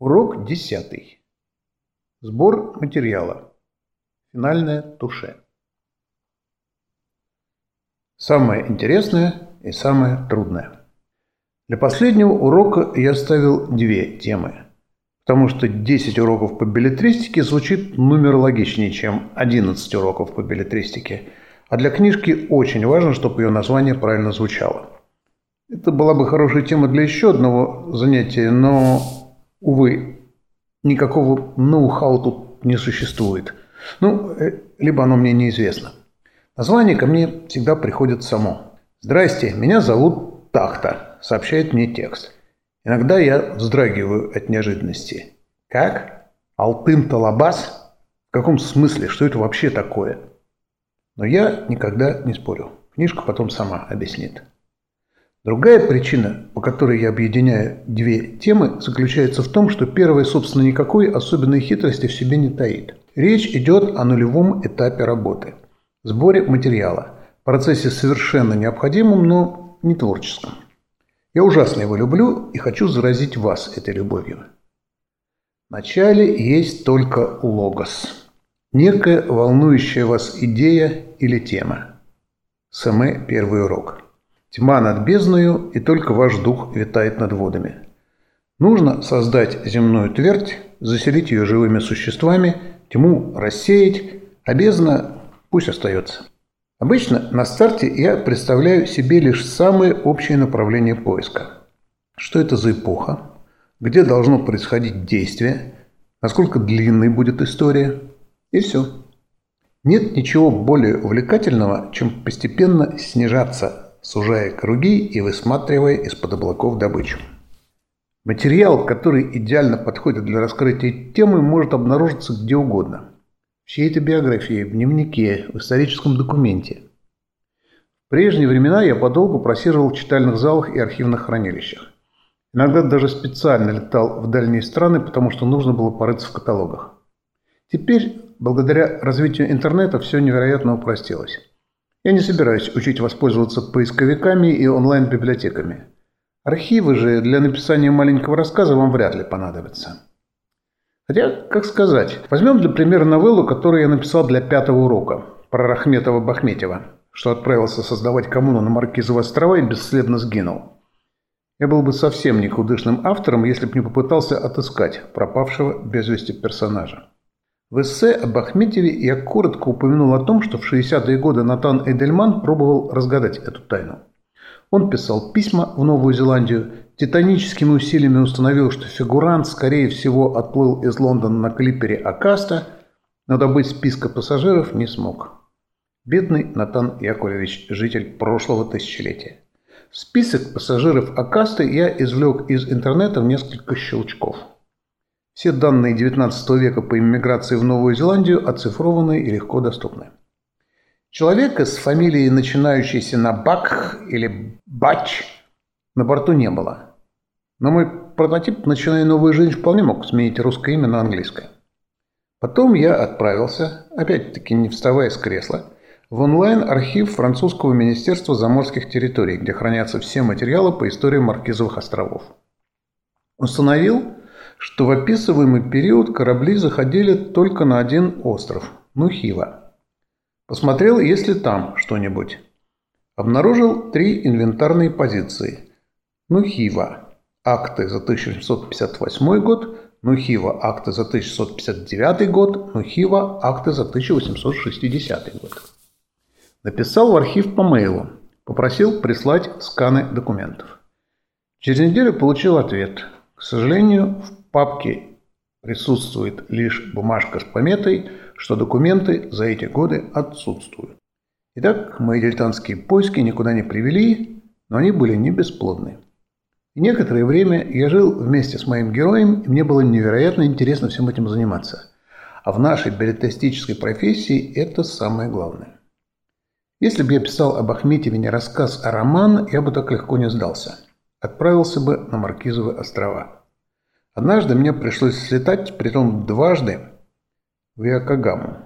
Урок десятый. Сбор материала. Финальное туше. Самое интересное и самое трудное. Для последнего урока я ставил две темы, потому что 10 уроков по билетристике звучит нумерологичнее, чем 11 уроков по билетристике, а для книжки очень важно, чтобы ее название правильно звучало. Это была бы хорошая тема для еще одного занятия, но, увы, никакого ноу-хау тут не существует. Ну, э, либо оно мне неизвестно. Название ко мне всегда приходит само. «Здрасте, меня зовут Тахта», — сообщает мне текст. Иногда я вздрагиваю от неожиданности. «Как? Алтын Талабас? В каком смысле? Что это вообще такое?» Но я никогда не спорю. Книжка потом сама объяснит. Другая причина, по которой я объединяю две темы, заключается в том, что первая, собственно, никакой особенной хитрости в себе не таит. Речь идет о нулевом этапе работы – сборе материала, процессе совершенно необходимом, но не творческом. Я ужасно его люблю и хочу заразить вас этой любовью. Вначале есть только логос. Некая волнующая вас идея или тема. Самый первый урок – Тьма над бездною, и только ваш дух витает над водами. Нужно создать земную твердь, заселить ее живыми существами, тьму рассеять, а бездна пусть остается. Обычно на старте я представляю себе лишь самые общие направления поиска. Что это за эпоха? Где должно происходить действие? Насколько длинной будет история? И все. Нет ничего более увлекательного, чем постепенно снижаться сужая круги и высматривая из-под облаков добычу. Материал, который идеально подходит для раскрытия темы, может обнаружиться где угодно. В чьей-то биографии, в дневнике, в историческом документе. В прежние времена я подолгу просиживал в читальных залах и архивных хранилищах. Иногда даже специально летал в дальние страны, потому что нужно было порыться в каталогах. Теперь, благодаря развитию интернета, все невероятно упростилось. Я не собираюсь учить воспользоваться поисковиками и онлайн-библиотеками. Архивы же для написания маленького рассказа вам вряд ли понадобятся. Хотя, как сказать, возьмем для примера новеллу, которую я написал для пятого урока, про Рахметова Бахметьева, что отправился создавать коммуну на Маркизово острова и бесследно сгинул. Я был бы совсем никудышным автором, если бы не попытался отыскать пропавшего без вести персонажа. В эссе об Ахметьеве я коротко упомянул о том, что в 60-е годы Натан Эдельман пробовал разгадать эту тайну. Он писал письма в Новую Зеландию, титаническими усилиями установил, что фигурант, скорее всего, отплыл из Лондона на клипере Акаста, но добыть списка пассажиров не смог. Бедный Натан Яковлевич, житель прошлого тысячелетия. Список пассажиров Акасты я извлек из интернета в несколько щелчков – все данные XIX века по иммиграции в Новую Зеландию оцифрованы и легко доступны. Человека с фамилией, начинающейся на Бак или Бач, на борту не было. Но мой прототип, начиная новую жизнь, вполне мог сменить русское имя на английское. Потом я отправился, опять-таки не вставая с кресла, в онлайн-архив французского министерства заморских территорий, где хранятся все материалы по истории Маркизовых островов. Установил, что в описываемый период корабли заходили только на один остров – Нухива. Посмотрел, есть ли там что-нибудь. Обнаружил три инвентарные позиции. Нухива – акты за 1758 год, Нухива – акты за 1659 год, Нухива – акты за 1860 год. Написал в архив по мейлу, попросил прислать сканы документов. Через неделю получил ответ. К сожалению, в папке присутствует лишь бумажка с пометой, что документы за эти годы отсутствуют. Итак, мои дилетантские поиски никуда не привели, но они были не бесплодны. И некоторое время я жил вместе с моим героем, и мне было невероятно интересно всем этим заниматься. А в нашей билетристической профессии это самое главное. Если бы я писал об Ахметьеве не рассказ, а роман, я бы так легко не сдался. Отправился бы на Маркизовы острова. Однажды мне пришлось слетать, притом дважды, в Иокогаму.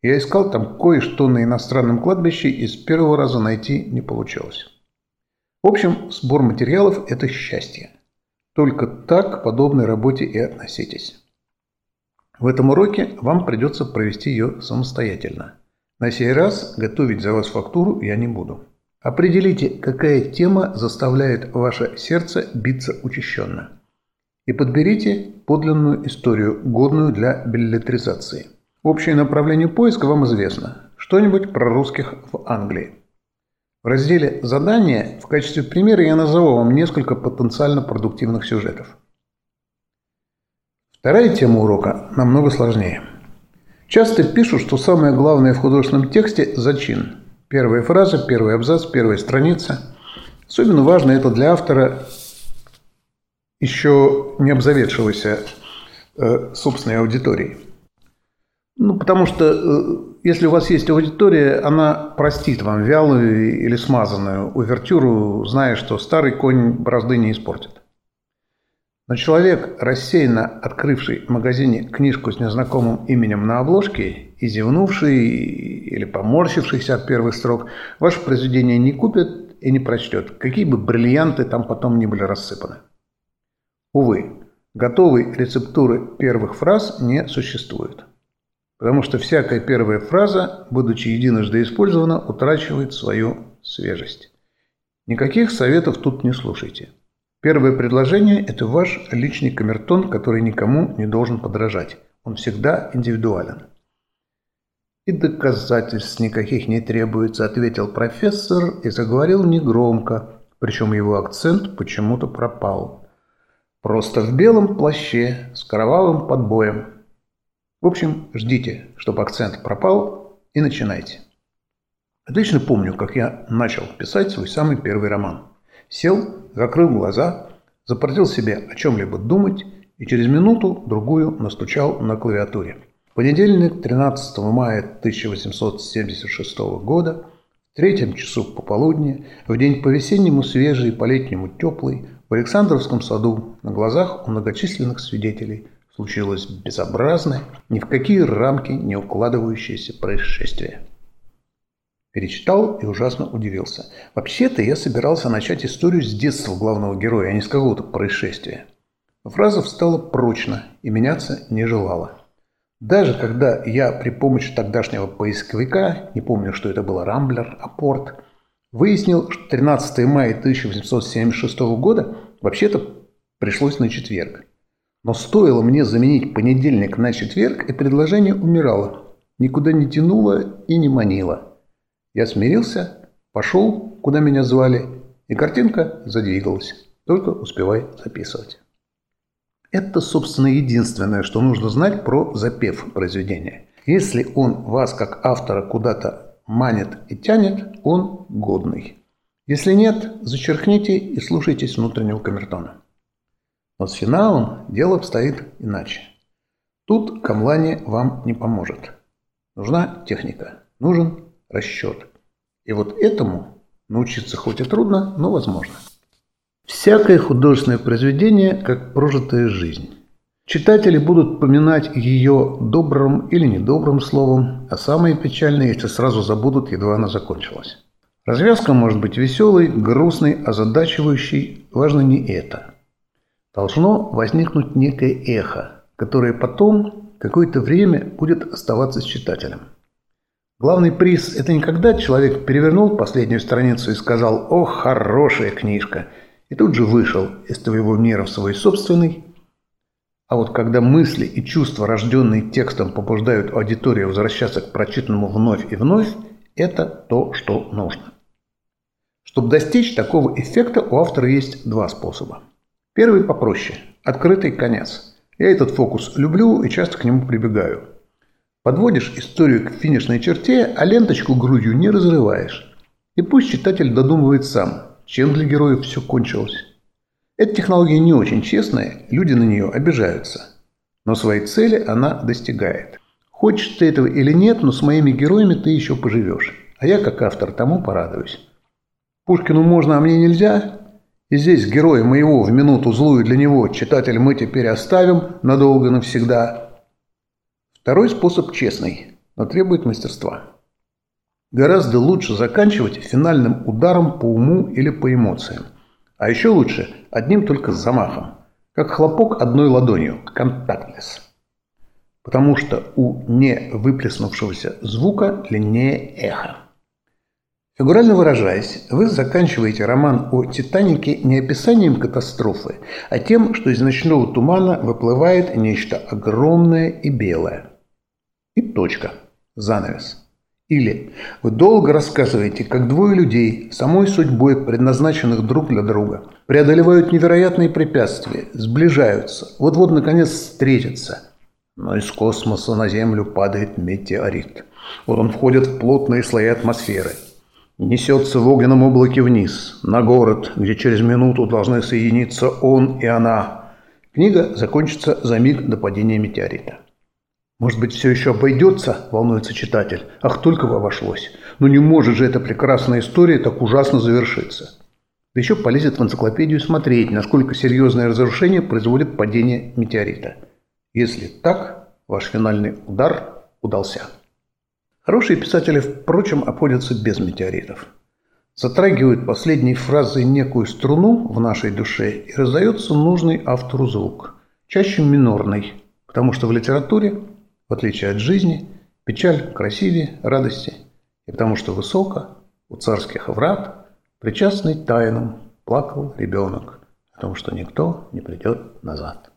Я искал там кое-что на иностранном кладбище и с первого раза найти не получилось. В общем, сбор материалов – это счастье. Только так к подобной работе и относитесь. В этом уроке вам придется провести ее самостоятельно. На сей раз готовить за вас фактуру я не буду. Определите, какая тема заставляет ваше сердце биться учащенно. И подберите подлинную историю, годную для билетризации. Общее направление поиска вам известно. Что-нибудь про русских в Англии. В разделе «Задания» в качестве примера я назову вам несколько потенциально продуктивных сюжетов. Вторая тема урока намного сложнее. Часто пишут, что самое главное в художественном тексте – зачин. Первая фраза, первый абзац, первая страница. Особенно важно это для автора, еще не обзаведшегося э, собственной аудиторией. Ну, потому что э, если у вас есть аудитория, она простит вам вялую или смазанную увертюру, зная, что старый конь бразды не испортит. Но человек, рассеянно открывший в магазине книжку с незнакомым именем на обложке и зевнувший или поморщившийся от первых строк, ваше произведение не купит и не прочтет, какие бы бриллианты там потом ни были рассыпаны. Увы, готовой рецептуры первых фраз не существует. Потому что всякая первая фраза, будучи единожды использована, утрачивает свою свежесть. Никаких советов тут не слушайте. Первое предложение – это ваш личный камертон, который никому не должен подражать. Он всегда индивидуален. «И доказательств никаких не требуется», – ответил профессор и заговорил негромко, причем его акцент почему-то пропал. «Просто в белом плаще с кровавым подбоем. В общем, ждите, чтобы акцент пропал, и начинайте. Отлично помню, как я начал писать свой самый первый роман. Сел, закрыл глаза, запретил себе о чем-либо думать и через минуту-другую настучал на клавиатуре. Понедельник, 13 мая 1876 года, в третьем часу пополудни, в день по-весеннему свежий, по-летнему теплый, в Александровском саду, на глазах у многочисленных свидетелей – случилось безобразное, ни в какие рамки не укладывающееся происшествие. Перечитал и ужасно удивился. Вообще-то я собирался начать историю с детства главного героя, а не с какого-то происшествия. Но фраза встала прочно и меняться не желала. Даже когда я при помощи тогдашнего поисковика, не помню, что это было, Рамблер, Апорт, выяснил, что 13 мая 1876 года вообще-то пришлось на четверг. Но стоило мне заменить понедельник на четверг, и предложение умирало. Никуда не тянуло и не манило. Я смирился, пошел, куда меня звали, и картинка задвигалась. Только успевай записывать. Это, собственно, единственное, что нужно знать про запев произведения. Если он вас, как автора, куда-то манит и тянет, он годный. Если нет, зачеркните и слушайтесь внутреннего камертона. Но с финалом дело обстоит иначе. Тут камлание вам не поможет. Нужна техника, нужен расчет. И вот этому научиться хоть и трудно, но возможно. Всякое художественное произведение как прожитая жизнь. Читатели будут поминать ее добрым или недобрым словом, а самое печальное, если сразу забудут, едва она закончилась. Развязка может быть веселой, грустной, озадачивающей. Важно не это – должно возникнуть некое эхо, которое потом какое-то время будет оставаться с читателем. Главный приз – это не когда человек перевернул последнюю страницу и сказал «О, хорошая книжка!» и тут же вышел из твоего мира в свой собственный, а вот когда мысли и чувства, рожденные текстом, побуждают аудиторию возвращаться к прочитанному вновь и вновь, это то, что нужно. Чтобы достичь такого эффекта, у автора есть два способа – Первый попроще – открытый конец. Я этот фокус люблю и часто к нему прибегаю. Подводишь историю к финишной черте, а ленточку грудью не разрываешь. И пусть читатель додумывает сам, чем для героев все кончилось. Эта технология не очень честная, люди на нее обижаются. Но своей цели она достигает. Хочешь ты этого или нет, но с моими героями ты еще поживешь. А я, как автор, тому порадуюсь. Пушкину можно, а мне нельзя? И здесь героя моего в минуту злую для него, читатель, мы теперь оставим надолго навсегда. Второй способ честный, но требует мастерства. Гораздо лучше заканчивать финальным ударом по уму или по эмоциям. А еще лучше одним только замахом. как хлопок одной ладонью, контактлес. Потому что у не выплеснувшегося звука длиннее эхо. Фигурально выражаясь, вы заканчиваете роман о «Титанике» не описанием катастрофы, а тем, что из ночного тумана выплывает нечто огромное и белое. И точка. Занавес. Или вы долго рассказываете, как двое людей, самой судьбой предназначенных друг для друга, преодолевают невероятные препятствия, сближаются, вот-вот наконец встретятся. Но из космоса на Землю падает метеорит. Вот он входит в плотные слои атмосферы – Несется в огненном облаке вниз, на город, где через минуту должны соединиться он и она. Книга закончится за миг до падения метеорита. «Может быть, все еще обойдется?» – волнуется читатель. «Ах, только бы обошлось! Но не может же эта прекрасная история так ужасно завершиться!» Да еще полезет в энциклопедию смотреть, насколько серьезное разрушение производит падение метеорита. Если так, ваш финальный удар удался. Хорошие писатели, впрочем, обходятся без метеоритов. Затрагивают последней фразой некую струну в нашей душе и раздается нужный автору звук, чаще минорный, потому что в литературе, в отличие от жизни, печаль красивее радости, и потому что высоко, у царских врат, причастный тайнам, плакал ребенок о том, что никто не придет назад.